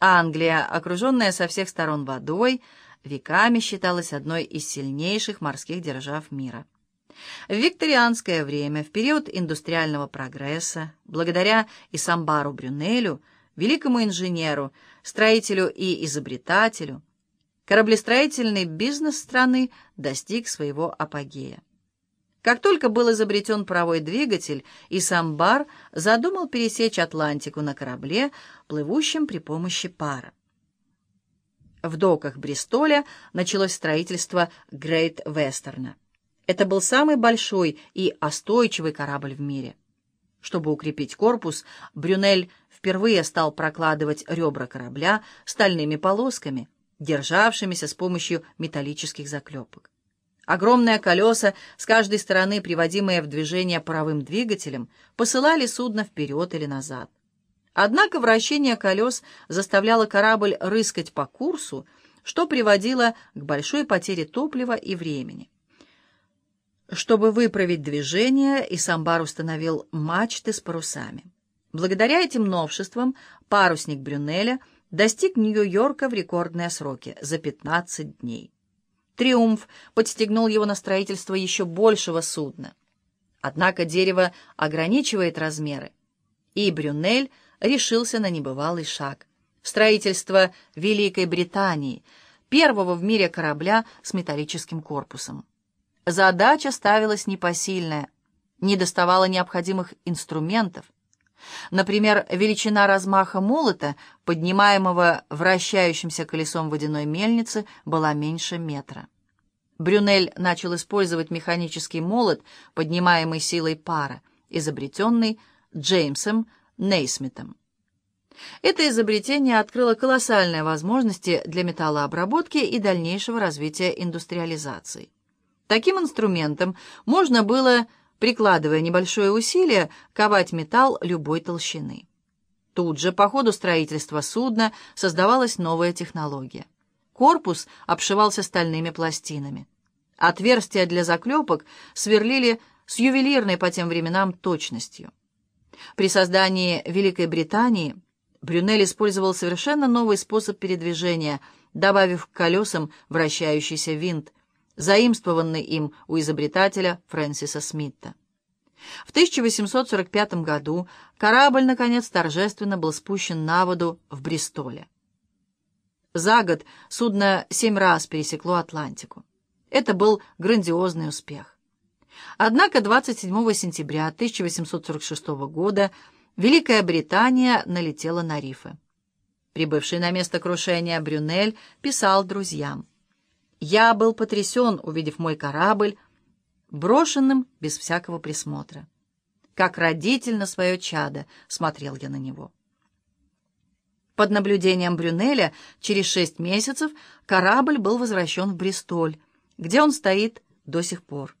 Англия, окруженная со всех сторон водой, веками считалась одной из сильнейших морских держав мира. В викторианское время, в период индустриального прогресса, благодаря Исамбару Брюнелю, великому инженеру, строителю и изобретателю, кораблестроительный бизнес страны достиг своего апогея. Как только был изобретен паровой двигатель, Исамбар задумал пересечь Атлантику на корабле, плывущем при помощи пара. В доках Бристоля началось строительство Грейт Вестерна. Это был самый большой и остойчивый корабль в мире. Чтобы укрепить корпус, Брюнель впервые стал прокладывать ребра корабля стальными полосками, державшимися с помощью металлических заклепок. Огромные колеса, с каждой стороны приводимые в движение паровым двигателем, посылали судно вперед или назад. Однако вращение колес заставляло корабль рыскать по курсу, что приводило к большой потере топлива и времени. Чтобы выправить движение, Исамбар установил мачты с парусами. Благодаря этим новшествам парусник Брюнеля достиг Нью-Йорка в рекордные сроки – за 15 дней. Триумф подстегнул его на строительство еще большего судна. Однако дерево ограничивает размеры, и Брюнель решился на небывалый шаг — строительство Великой Британии, первого в мире корабля с металлическим корпусом. Задача ставилась непосильная, не доставало необходимых инструментов. Например, величина размаха молота, поднимаемого вращающимся колесом водяной мельницы, была меньше метра. Брюнель начал использовать механический молот, поднимаемый силой пара, изобретенный Джеймсом Нейсмитом. Это изобретение открыло колоссальные возможности для металлообработки и дальнейшего развития индустриализации. Таким инструментом можно было прикладывая небольшое усилие, ковать металл любой толщины. Тут же по ходу строительства судна создавалась новая технология. Корпус обшивался стальными пластинами. Отверстия для заклепок сверлили с ювелирной по тем временам точностью. При создании Великой Британии Брюнель использовал совершенно новый способ передвижения, добавив к колесам вращающийся винт, заимствованный им у изобретателя Фрэнсиса Смита. В 1845 году корабль, наконец, торжественно был спущен на воду в Бристоле. За год судно семь раз пересекло Атлантику. Это был грандиозный успех. Однако 27 сентября 1846 года Великая Британия налетела на рифы. Прибывший на место крушения Брюнель писал друзьям. Я был потрясен, увидев мой корабль, брошенным без всякого присмотра. Как родитель на свое чадо смотрел я на него. Под наблюдением Брюнеля через шесть месяцев корабль был возвращен в Бристоль, где он стоит до сих пор.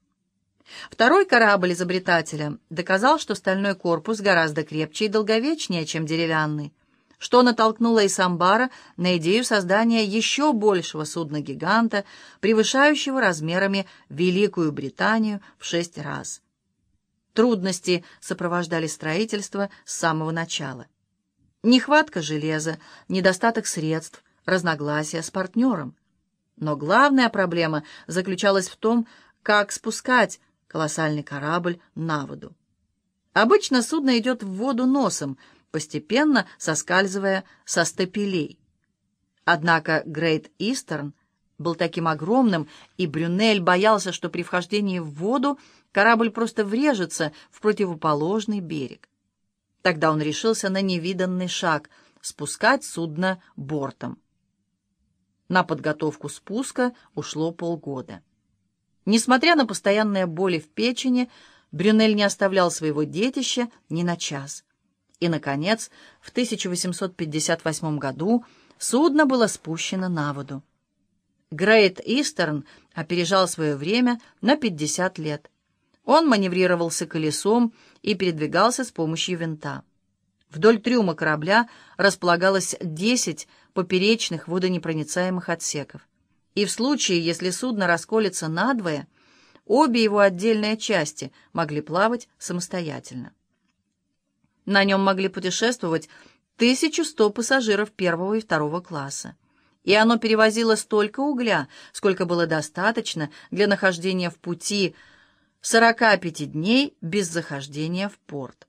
Второй корабль изобретателя доказал, что стальной корпус гораздо крепче и долговечнее, чем деревянный, что натолкнуло Исамбара на идею создания еще большего судна-гиганта, превышающего размерами Великую Британию в шесть раз. Трудности сопровождали строительство с самого начала. Нехватка железа, недостаток средств, разногласия с партнером. Но главная проблема заключалась в том, как спускать колоссальный корабль на воду. Обычно судно идет в воду носом — постепенно соскальзывая со стапелей. Однако Грейт Истерн был таким огромным, и Брюнель боялся, что при вхождении в воду корабль просто врежется в противоположный берег. Тогда он решился на невиданный шаг — спускать судно бортом. На подготовку спуска ушло полгода. Несмотря на постоянные боли в печени, Брюнель не оставлял своего детища ни на час. И, наконец, в 1858 году судно было спущено на воду. Грейт Истерн опережал свое время на 50 лет. Он маневрировался колесом и передвигался с помощью винта. Вдоль трюма корабля располагалось 10 поперечных водонепроницаемых отсеков. И в случае, если судно расколется надвое, обе его отдельные части могли плавать самостоятельно. На нем могли путешествовать 1100 пассажиров первого и второго класса, и оно перевозило столько угля, сколько было достаточно для нахождения в пути 45 дней без захождения в порт.